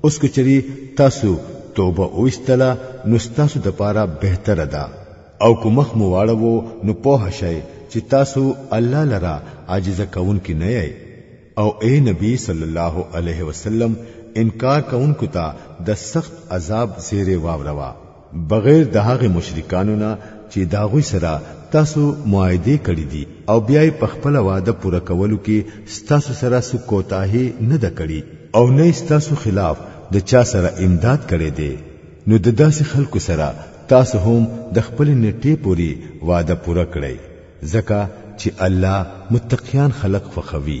اوس کچری تاسو توبه اوستله نو تاسو د پاره بهتره ده او کو مخ مو واړو نو په شای چې تاسو الله لرا عاجز کون کې نه یې او اے نبی صلی الله علیه وسلم انکار کون کو ته د سخت عذاب زیره واوروا بغیر د هغه مشرکانو نه چې دا غوي سره تاسو معاهده کړی دي او بیا په خپل وعده پوره کولو کې تاسو سره سو کوتاهي نه د کړی او نه تاسو خلاف د چا سره امداد کړی دی نو د داسې خلکو سره تاسو هم د خپل نیټه پوری وعده پوره کړئ ځکه چې الله متقیان خلق فخوي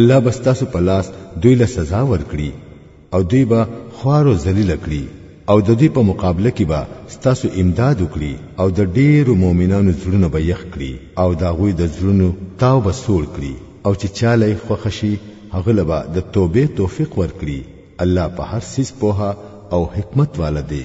الله بس تاسو په لاس دوی له سزا ورکړي او دوی به خوارو ذلیل کړي او د دوی په مقابله کې به ستاسو امداد وکړي او د ډیرو مؤمنانو زړونه به یخ کړي او دا غوي د زړونو تاو به سوړ کړي او چې چاله خوښ شي هغه لبا د توبې توفیق ورکړي الله په هر سیس پوها او حکمت والده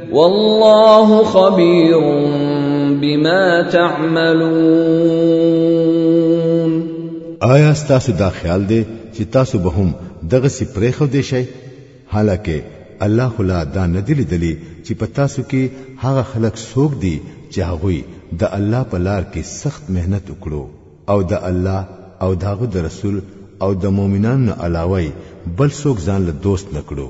والله خبير بما تعملون آیا تاسو دا خیال دی چې تاسو به هم دغه سی پرېخو دی شئ حالکه الله خلا دا نه دی لیدلی چې په تاسو کې هغه خلک سوق دي چې هغه د الله په لار کې سخت مهنت وکړو او د الله او داغه د رسول او د مؤمنانو علاوه بل څوک ځان له دوست نکړو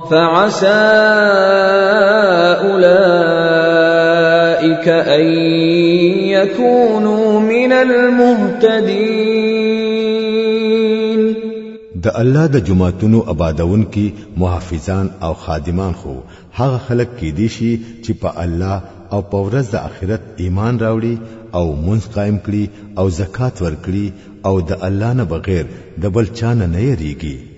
فعسى اولئك ان يكونوا من المهتدين د الله د جماعتونو آبادون کې محافظان او خادمان خو هغه خلک کې دي شي چې په الله او په ورځ د آخرت ایمان راوړي او منځ قائم کړي او زکات ورکړي او د الله نه بغیر د بل چا نه نه یریږي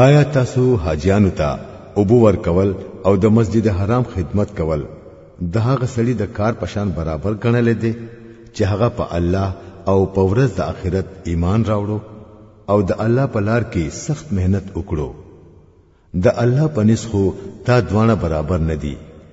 آیا تاسو حاجیانو ته ابو ور کول او د مسجد حرام خدمت کول د هغه سړي د کار پشان برابر ګڼل دي چې هغه په الله او په ورځ د آخرت ایمان راوړو او د الله په لار کې سخت مهنت وکړو د الله په نسخو تا دوانه برابر ندي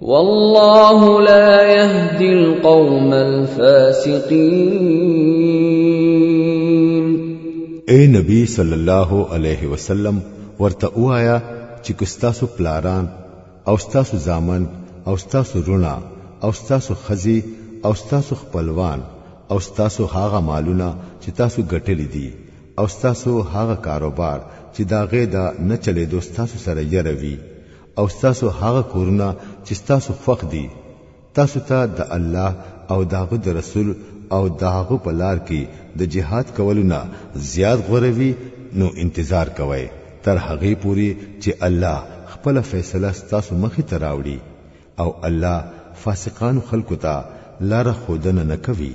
والله لا يهدي القوم الفاسقين اے نبی صلی الله علیه وسلم ورته وایا چې کستاسو پلاران او ستاسو زامن او ستاسو رونه او ستاسو خزي او ستاسو خپلوان او ستاسو هاغه مالونه چې تاسو ګټلې دي او ستاسو هاغه کاروبار چې دا غې دا نه چلې دو ستاسو سره یروي او تاسو هغه کورونه چې تاسو خوښ دي تاسو ته د الله او داغه د رسول او داغه په لار کې د جهاد کولو نه زیات غوروي نو انتظار کوئ تر هغه پوري چې الله خپل فیصله تاسو مخې ته راوړي او الله فاسقان خلکو ته لار خودنه نه کوي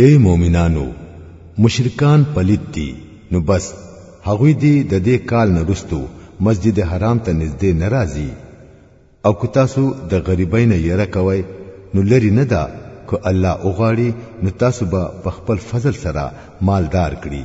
اے مؤمنانو مشرکان پلیت دي نو بس هغوی دی د دې کال نه رستو مسجد حرام ته نږدې ناراضي او که تاسو د غریبۍ نه یره کوئ نو لري نه ده که الله وغواړي نو تاسو به په خپل فضل سره مالدار کړي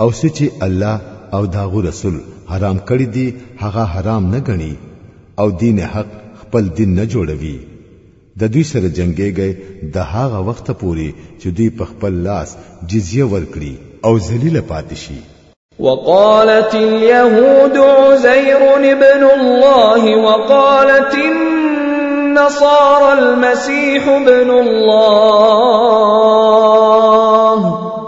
او سچې الله او داغو رسول حرام کړی دی هغه حرام نه غني او دین حق خپل دین نه جوړوي د دوی سره جنگيږي د هغه وخت پوري چې دوی په خپل لاس جزيه ورکړي او ذلیل پاتې شي وقالت اليهود عزير ابن الله وقالت النصارى المسيح ابن الله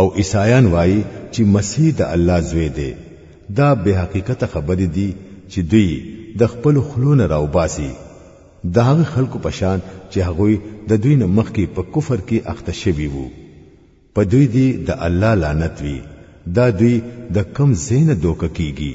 او عیسایان وایي چې مسیح د الله زوی دی دا به حقیقت خبرې دي چې دوی د خپل خلونه راوباسي د هغه خلکو پشان چې هغوی د دوی نه مخکې په کفر کې اخته شوي وو په دوی دی د الله لعنت وي دا دوی د کم زین دوک کیږي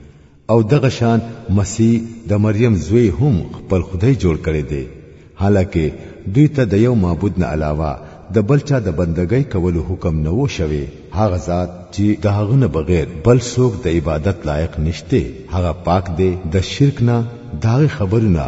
او دغه شان مسیح د مریم زوی هم خپل خدای جوړ کړی دی حالکه دوی ته د یو معبود نه علاوه د بل چا د بندګۍ کولو حکم نه وو شوی هغه ذات چې د هغه نه بغیر بل څوک د عبادت لایق نشته هغه پاک دی د شرک نه داغه خبرونه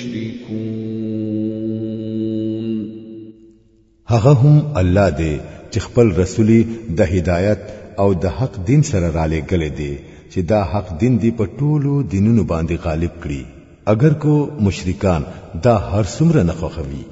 هغه هم الله دی چې خپل رسولي د هدایت او د حق دین سره را لېږلی دی چې دا حق دین دی په ټولو دینونو باندې غالب کړي اگر کو مشرکان دا هر څومره نه خوښوي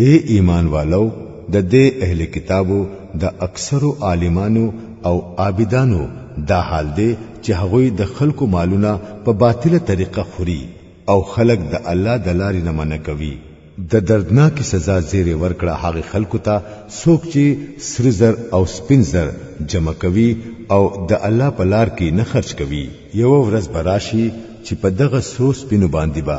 اے ایمان والو د دې اهل کتابو د اکثرو عالمانو او عابدانو دا حال دی چې هغوی د خلکو مالونه په باطله طریقه خوري او خلک د الله د لارې نه منع کوي د دردناکې سزا زیری ورکړه هغه خلکو ته څوک چې سره زر او سپین زر جمع کوي او د الله په لار کې نه خرج کوي یو ورځ براشي چې په دغه سرو سپینو باندې به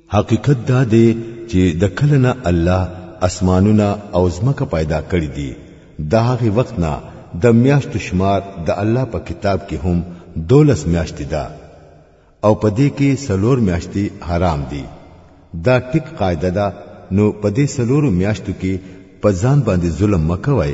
حقیقت دا دی چې د کله نه الله اسمانونه او ځمکه پیدا کړی دي د هغه وخت نه د میاشتو شمار د الله په کتاب کې هم دولس میاشتې ده او په دې کې سلور میاشتې حرام دي دا ټیک قاعده ده نو په دې سلور میاشتو کې په ځان باندې ظلم مکوئ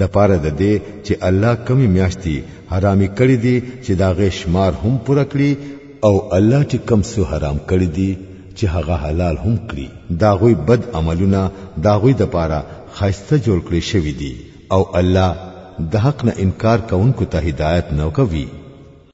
د پاره د دې چې الله کمی میاشتي حرامي کړې دي چې دا غي شمار هم پوره کړي او الله چې کم سو حرام کړې دي چې هغه حلال هم کړي دا غوي بد عملونه دا غوي د پاره خاصه جوړ کړی شوی دي او الله د حق نه انکار کوونکو ته هدایت نه کوي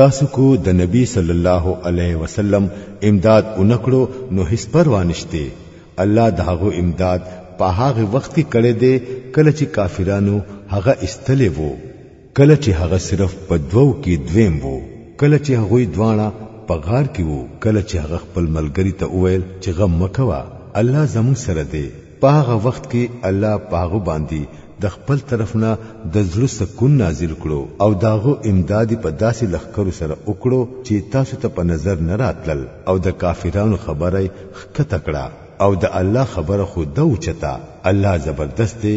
تاسو کو د نبی صلی الله علیه وسلم امداد اونکړو نو هیڅ پروا نشته الله د هغه امداد په هغه وخت کې کړی دی کله چې کافرانو هغه استلې وو کله چې هغه صرف په دوو کې دویم وو کله چې هغه دواړه په غار کې وو کله چې هغه خپل ملګری ته وویل چې غم مکوا الله زموږ سره دی پاغه وخت کې الله پاغه باندې د خپل طرف نه د زړه سکون نازل کړو او داغه امداد په داسې لخکرو سره وکړو چې تاسو ته په نظر نه راتلل او د کافرانو خبره خکته کړه او د الله خبره خو د اوچتا الله زبردست دی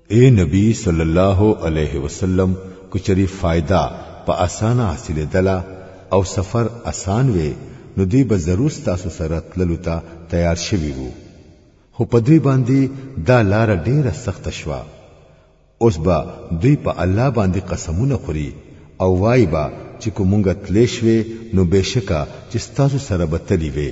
اے نبی صلی الله علیه وسلم کچری فائدہ په اسانه حاصله دلا او سفر اسان وې نو دوی به ضرور تاسو سره تللو ته تیار شوي وو خو په دوی باندې دا لار ډیره سخت شوه اوس به دوی په الله باندې قسمونه خوري او وای با چې کومګه تلې شوې نو بهشکه چې تاسو سره به تلی وې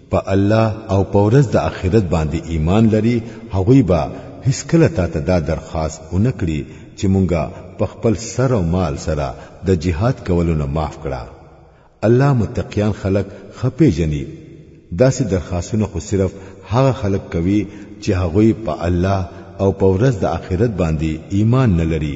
په الله او په ورځ د آخرت باندې ایمان لري هغوی به هیڅ کله تا ته دا درخواست ونه کړي چې مونږه په خپل سر او مال سره د جهاد کولو نه معاف کړه الله متقیان خلق خپې جني داسې درخواستونه خو صرف هغه خلق کوي چې هغوی په الله او په ورځ د آخرت باندې ایمان نه لري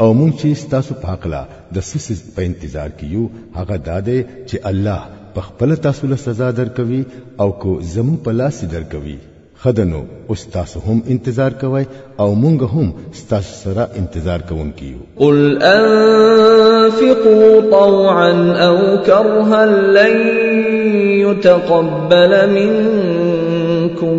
او مونږ چې تاسو په حق لا د سس په انتظار کې یو هغه دا دی چې الله په خپل تاسو له سزا درکوي او کو زمو په لاس درکوي خدنو اوس تاسو هم انتظار کوی او مونږ هم تاسو سره انتظار کوونکي یو قل انفقوا طوعا او كرها لن يتقبل منكم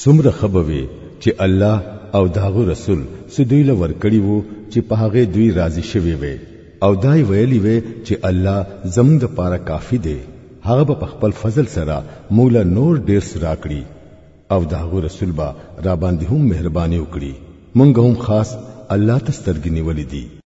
څومره خبوي چې الله او داغه رسول سدوی له ورکړي وو چې په هغه دوی راضي شوي وي او دای ویلي وي چې الله زموږ د پاره کافي دی هغه په خپل فضل سره مولا نور ډیر سرا کړی او داغه رسول با را باندې هم مهرباني وکړي مونږ هم خاص الله ته سترګې نیولې دي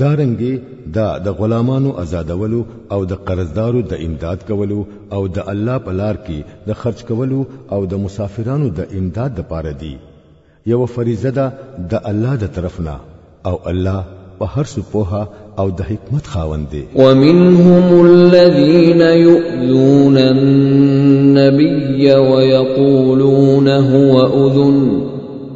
دارنګي دا د غلامانو آزادولو او د قرضدارو د امداد کولو او د الله په لار کې د خرج کولو او د مسافرانو د امداد د پاره دی یو فریضه ده د الله د طرف نه او الله په هر څه پوها او د حکمت خاوند دی ومنهم الذين يؤذون النبي ويقولون هو اذن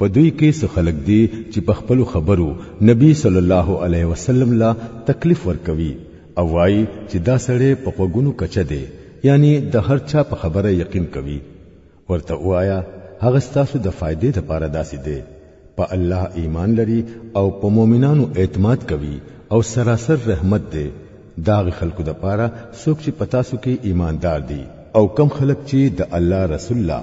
په دوی کې څه خلک دي چې په خپل خبرو نبی صلی الله علیه وسلم لا تکلیف ورکوي او وایي چې دا سړی په خوګونو کچه دی یعنی د هر چا په خبره یقین کوي ورته وایا هغه ستاسو د فائدې لپاره داسې دی په الله ایمان لري او په مؤمنانو اعتماد کوي او سراسر رحمت دی داغ خلکو د پاره څوک چې پتاسو کې ایماندار دي او کم خلک چې د الله رسول الله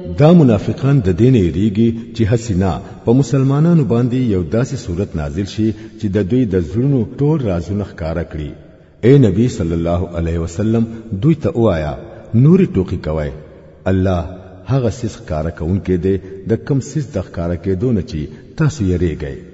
دا منافقان د دین یریږي چې حسینا په مسلمانانو باندې یو داسې صورت نازل شي چې د دوی د زړونو ټول رازونه ښکارا کړي اے نبی صلی الله علیه وسلم دوی ته وایا نوري ټوکی کوي الله هغه سیس ښکارا کوونکې دی د کم سیس د ښکارا کېدو نه چې تاسو یریږئ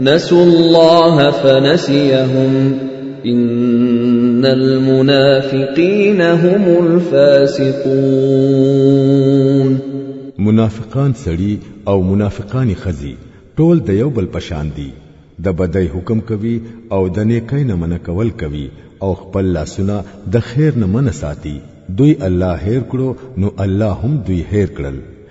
نسوا الله فنسيهم ان المنافقين هم الفاسقون منافقان سړي او منافقانی خزي ټول د یو بل پشان دي د بدی حکم کوي او د نیکۍ نه منع کول کوي او خپل لاسونه د خیر نه منع ساتي دوی الله هیر کړو نو الله هم دوی هیر کړل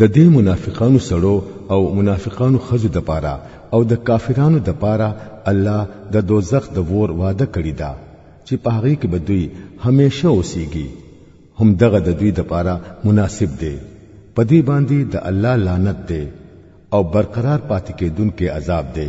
د دې منافقانو سړو او منافقانو خزو د پاره او د کافرانو د پاره الله د دوزخ د ور وعده کړی دا چې په هغه کې به دوی همیشه اوسيږي هم دغه د دوی د پاره مناسب دی په دې باندې د الله لعنت دی او برقرار پاتې کېدونکو عذاب دی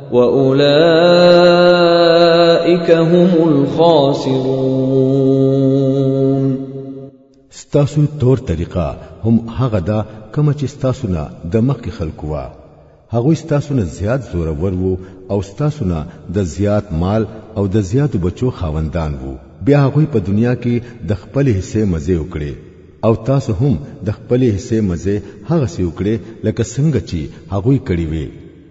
واولئک هم الخاسرون ستاسو تور طریقه هم هغه ده کوم چې ستاسو نه د مخکې خلکو وا هغه ستاسو نه زیات زور ور وو او ستاسو نه د زیات مال او د زیات بچو خاوندان وو بیا هغه په دنیا کې د خپل حصے مزه وکړي او تاسو هم د خپل حصے مزه هغه سی وکړي لکه څنګه چې هغه کړی وي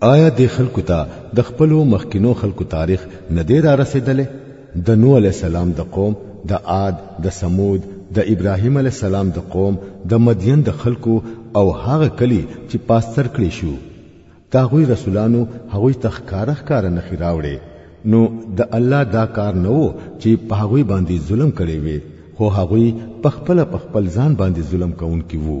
آیا د خلکو ته د خپل مخکینو خلکو تاریخ نه دی را رسیدلې د نو علی السلام د قوم د عاد د سمود د ابراهیم علی السلام د قوم د مدین د خلکو او هغه کلی چې پاستر کړی شو تاغوی رسولانو هغوی تخکارخ کار نه خراوړي نو د الله دا کار نه وو چې په هغوی باندې ظلم کړي وي خو هغوی پخپل پخپل ځان باندې ظلم کوونکي وو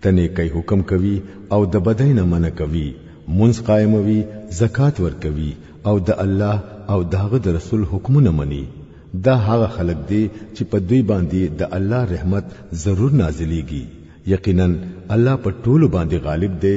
ته نیکۍ حکم کوي او د بدۍ نه منع کوي، مونځ قائموي، زکات ورکوي او د الله او د هغه د رسول حکمونه مني، دا هغه خلک دي چې په دوی باندې د الله رحمت ضرور نازلېږي، یقیناً الله په ټولو باندې غالب دی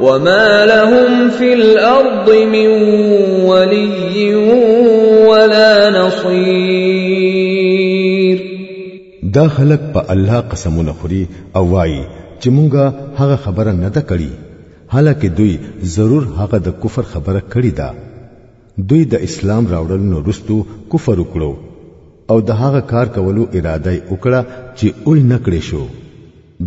وما لهم في الارض من ولي ولا نصير دا خلق په الله قسمونه خوري او وایي چې مونږه هغه خبره نه ده کړې حالکه دوی ضرور هغه د کفر خبره کړې ده دوی د اسلام راوړل نو رستو کفر وکړو او د هغه کار کولو اراده وکړه چې اول نکړې شو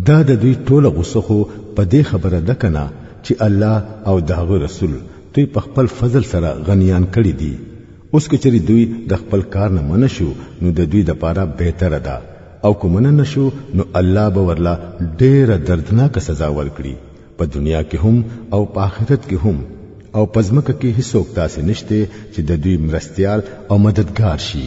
دا د دوی ټوله غصه خو په دې خبره ده کنه چې الله او د هغه رسول دوی په خپل فضل سره غنیان کړي دي اوس که چېرې دوی د خپل کار نه منه شو نو د دوی د پاره بهتره ده او که منه نه شو نو الله به ورله ډېره دردناکه سزا ورکړي په دنیا کې هم او په آخرت کې هم او په ځمکه کې هیڅوک داسې نشته چې د دوی مرستیال او مددګار شي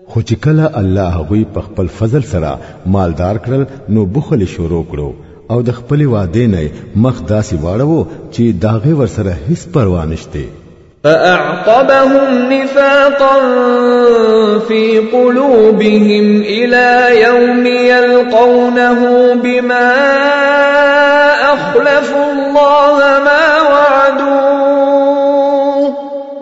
خو چې کله الله هغوی په خپل فضل سره مالدار کړل نو بخل شروع کړو او د خپل وعده نه مخ داسې واړو چې داغه ور سره هیڅ پروا نشته فأعقبهم نفاقا في قلوبهم إلى يوم يلقونه بما أخلفوا الله ما وعدوه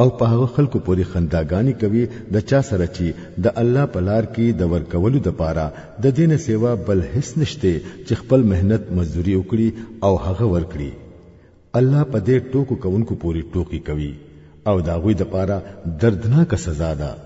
او په هغه خلکو پورې خنداګانې کوي د چا سره چې د الله په لار کې د ورکولو د پاره د دین سیوا بل هیڅ نشته چې خپل مهنت مزدوري وکړي او هغه ورکړي الله په دې ټوکو کوونکو پورې ټوکی کوي او دا غوي د پاره دردناک سزا ده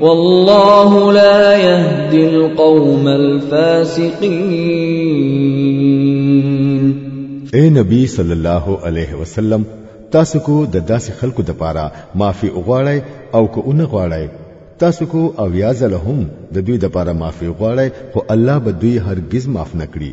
والله لا يهدي القوم الفاسقين اے نبی صلی الله علیه وسلم تاسو کو د داسې خلکو د پاره معافي وغواړی او کو اون غواړی تاسو کو او یا زلهم د دوی د پاره معافي غواړی خو الله به دوی هرگز معاف نکړي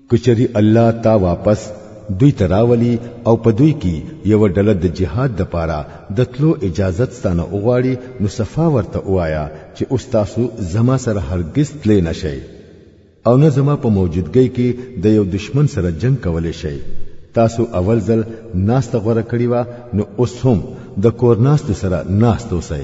کچری الله تا واپس دوی تراولی او په دوی کې یو ډله د جهاد د پاره د تلو اجازه ستانه وغواړي نو صفا ورته وایا چې اوس تاسو زما سره هرگز تلې نشئ او نه زما په موجودګۍ کې د یو دشمن سره جنگ کولې شئ تاسو اول ځل ناست غوړه کړی و نو اوس هم د کور ناست سره ناست اوسئ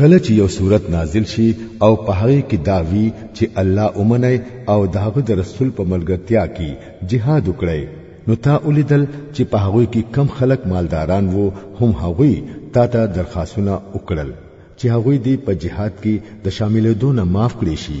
کله چې یو صورت نازل شي او په هغه کې داوی چې الله اومنه او داغه د رسول په ملګرتیا کې جهاد وکړي نو تا ولیدل چې په هغه کې کم خلک مالداران وو هم هغوی تا ته درخواستونه وکړل چې هغوی دی په جهاد کې د شاملې دونه معاف کړي شي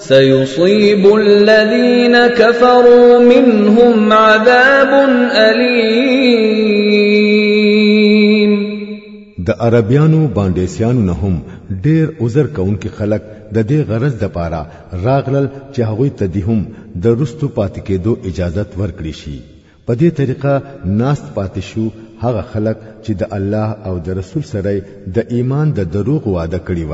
سيصيب الذين كفروا منهم عذاب أليم د عربيانو باندې سيانو نه هم ډېر عذر کونکي خلک د دې غرض د پاره راغلل چې هغه ته دې هم د رستو پاتې کېدو اجازت ورکړي شي په دې طریقه ناست پاتې شو هغه خلک چې د الله او د رسول سره د ایمان د دروغ وعده کړی و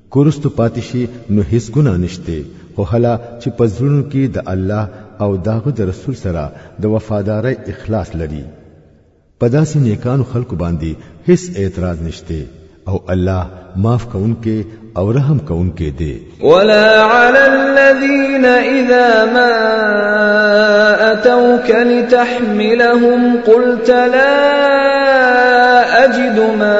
کورستو پاتې شي نو هیڅ ګناه نشته خو هله چې په زړونو کې د الله او داغه د رسول سره د وفادارۍ اخلاص لري په داسې نیکانو خلکو باندې هیڅ اعتراض نشته او الله معاف کونکي او رحم کونکي دی ولا على الذين اذا ما اتوك لتحملهم قلت لا اجد ما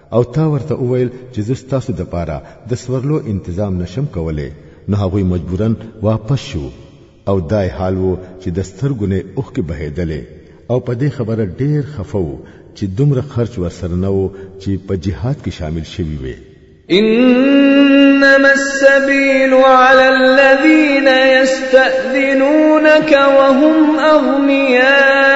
او تا ورته وویل چې زه ستاسو د پاره د سورلو انتظام نشم کولی نو هغوی مجبورا واپس شو او دای حال وو چې د سترګو نه اوښکې بهیدلې او په دې خبره ډیر خفه وو چې دومره خرچ ورسره نه وو چې په جهاد کې شامل شوي وي انما السبيل على الذين يستأذنونك وهم اغنياء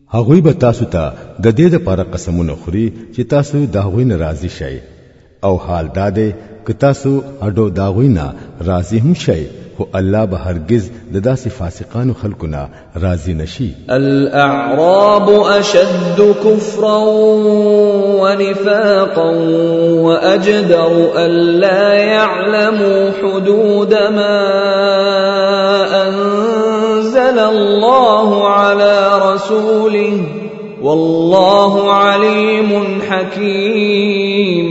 هغوی به تاسو ته د دې لپاره قسمونه خوري چې تاسو د هغوی نه راضي شئ او حال دا دی که تاسو هډو د هغوی نه راضي هم شئ خو الله به هرگز د داسې فاسقانو خلکو نه راضي نشي الاعراب اشد كفرا ونفاقا واجدر الا يعلموا حدود ما انزل الله على رسوله والله عليم حكيم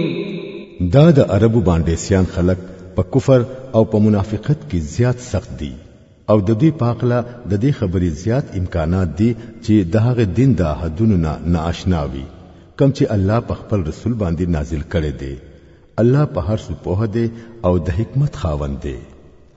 دا د عربو باندې سیان خلق په کفر او په منافقت کې زیات سخت دي او د دې پاکله د دې خبرې زیات امکانات دي چې د هغه دین د حدونو نه ناشنا وي کم چې الله په خپل رسول باندې نازل کړي دي الله په هر څه پوهه دی او د حکمت خاوند دی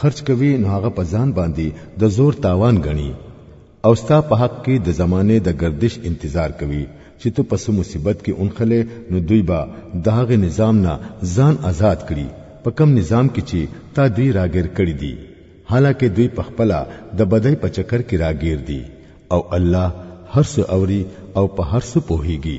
خرج کوي نو هغه په ځان باندې د زور تاوان غني او ستا په حق کې د زمانه د گردش انتظار کوي چې ته پس مصیبت کې انخله نو دوی به د هغه نظام نه ځان آزاد کړي په کم نظام کې چې تا دوی راګر کړی دي حالکه دوی په خپل د بدای په چکر کې راګیر دي او الله هر څه اوري او په هر څه پوهیږي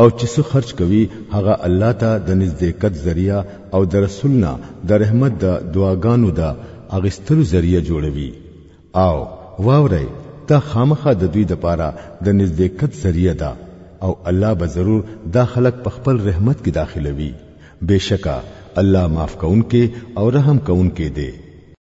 او چې څه خرج کوي هغه الله ته د نزدېکت ذریعہ او د رسول نه د رحمت د دعاګانو د اغستلو ذریعہ جوړوي او واورئ دا خامخا د دوی د پاره د نزدېکت ذریعہ ده او الله به ضرور دا خلق په خپل رحمت کې داخلوي بشکا الله معاف کونکي او رحم کونکي دی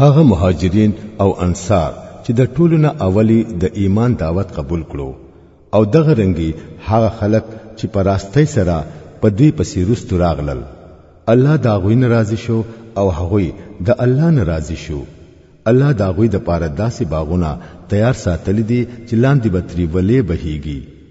هغه مهاجرین او انصار چې د ټولو نه اولی د ایمان دعوت قبول کړو او دغه رنګي هغه خلک چې په راستۍ سره په دوی پسې رستو راغلل الله دا غوی ناراضي شو او هغوی د الله ناراضي شو الله دا غوی د پاره داسې باغونه تیار ساتل دي چې لاندې به تری ولې بهيږي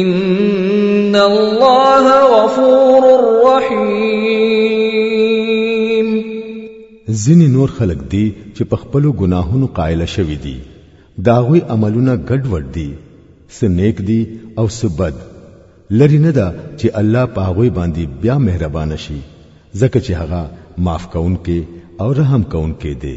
ان الله غفور رحیم ځینې نور خلک دي چې په خپل ګناهونو قائل شوي دي داغوی عملونه ګډوډ دي سنیک دي او سبد لری نه ده چې الله پاغوی باندې بیا مهربان شي ځکه چې هغه معاف کونکي او رحم کونکي دی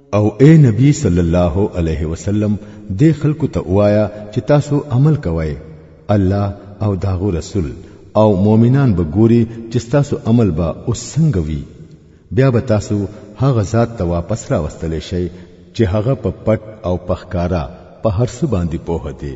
او اے نبی صلی الله علیه وسلم دې خلکو ته وایا چې تاسو عمل کوئ الله او داغو رسول او مؤمنان به ګوري چې تاسو عمل به اوس څنګه وي بیا به تاسو هغه ذات ته واپس راوستل شئ چې هغه په پټ او پخکارا په هر څه باندې پوه دی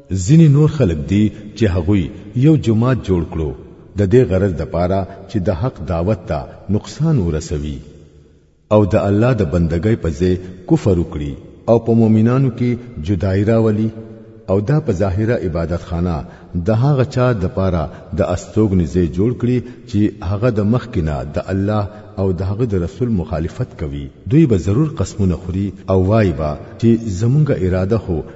ځینې نور خلک دي چې هغوی یو جماعت جوړ کړو د دې غرض د پاره چې د حق دعوت ته نقصان ورسوي او د الله د بندګۍ په ځای کفر وکړي او په مؤمنانو کې جدای راولي او دا په ظاهره عبادت خانه د هغه چا د پاره د استوګنې ځای جوړ کړي چې هغه د مخکینه د الله او د هغه د رسول مخالفت کوي دوی به ضرور قسمونه خوري او وایي به چې زمونږه اراده هو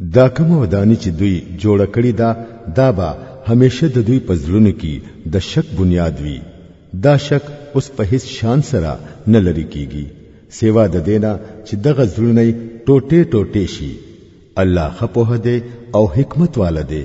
دا کومه ودانی چې دوی جوړه کړی دا دا به همیشه د دوی په زړونو کې د شک بنیاد وي دا شک اوس په هیڅ شان سره نه لري کیږي سیوا د دینا چې دغه زړونه ټوټه ټوټه شي الله خپوه دی او حکمت والا دی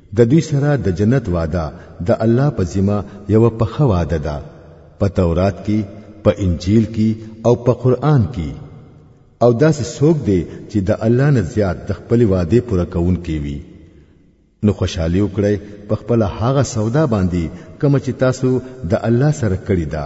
د دوی سره د جنت وعده د الله په ذمه یو پخه وعده ده په تورات کې په انجیل کې او په قران کې او داسې څوک دی چې د الله نه زیات د خپل وعده پوره کون کوي نو خوشحالي وکړئ په خپل هغه سودا باندې کوم چې تاسو د الله سره کړی دا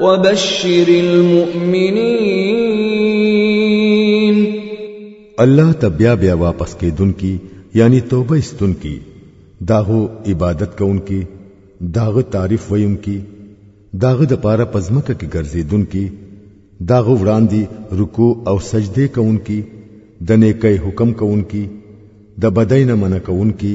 وبشر المؤمنين الله ته بیا بیا واپس کیدونکي یعنی توبه استونکي داغو عبادت کوونکي داغه تعریف ویونکي داغه د پاره پزمکه کې ګرځیدونکي داغه وړاندې رکوع او سجده کوونکي د نیکي حکم کوونکي د بدین منع کوونکي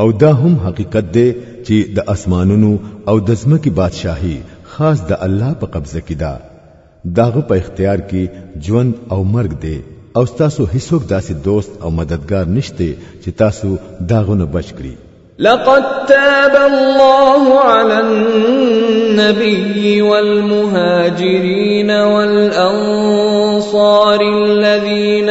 او دا هم حقیقت دی چې د اسمانونو او د ځمکې بادشاهي خاص د الله په قبضه کې ده داغه په اختیار کې ژوند او مرګ دی او تاسو هیڅوک داسې دوست او مددگار نشته چې تاسو داغه نه بچ کړئ لقد تاب الله على النبي والمهاجرين والأنصار الذين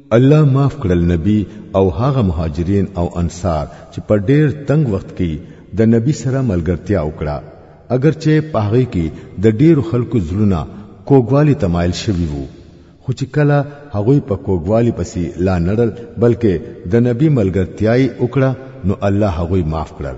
الله معاف کړل نبی او هغه مهاجرین او انصار چې په ډیر تنگ وخت کې د نبی سره ملګرتیا وکړه اگر چې په هغه کې د ډیرو خلکو زړونه کوګوالی تمایل شوی وو خو چې کله هغه په کوګوالی پسې لا نړل بلکې د نبی ملګرتیاي وکړه نو الله هغه معاف کړل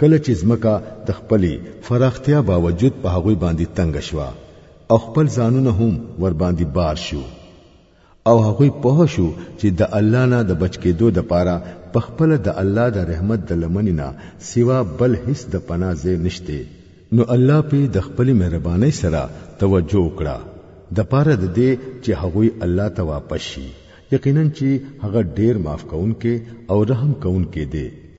کله چې زمکه د خپلې فراختیا باوجود په هغوی باندې تنګ شوه او خپل ځانونه هم ور باندې بار شو او هغه په شو چې د الله نه د بچ کېدو د پاره په خپل د الله د رحمت د لمنې نه سوا بل هیڅ د پناه ځای نشته نو الله په د خپل مهرباني سره توجه کړه د پاره د دې چې هغه الله ته واپس شي یقینا چې هغه ډیر معاف کونکي او رحم کونکي دی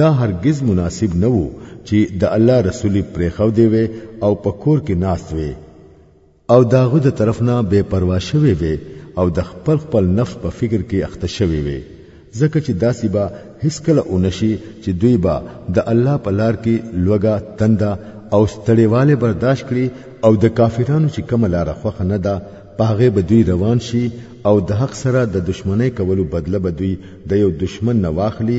دا هرگز مناسب نه وو چې د الله رسول پرېخو دی وي او په کور کې ناست وي او داغه د طرف نه بے پروا شوي وي او د خپل خپل نفس په فکر کې اخته شوي وي ځکه چې داسې به هیڅ کله اونشي چې دوی به د الله په لار کې لوګه تنده او ستړیواله برداشت کړي او د کافرانو چې کومه لار خوخه نه ده پاغه به دوی روان شي او د حق سره د دشمنی کولو بدله به دوی د یو دشمن نه واخلي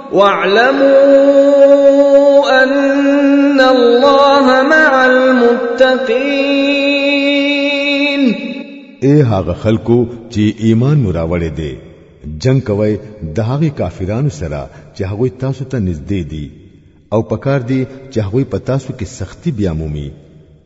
واعلموا ان الله مع المتقين اے هغه خلکو چې ایمان مراوړې دي جنگ کوي د هغه کافرانو سره چې هغه تاسو ته نږدې دي او پکار دي چې هغه په تاسو کې سختی بیا مومي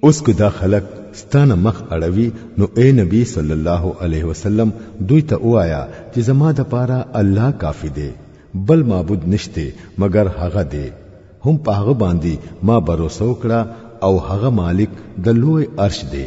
اوس که دا خلک ستانه مخ اړوي نو اے نبی صلی الله علیه وسلم دوی ته وایا چې زما د پاره الله کافی دی بل معبود نشته مګر هغه دی هم په هغه باندې ما باور وکړه او هغه مالک د لوی عرش دی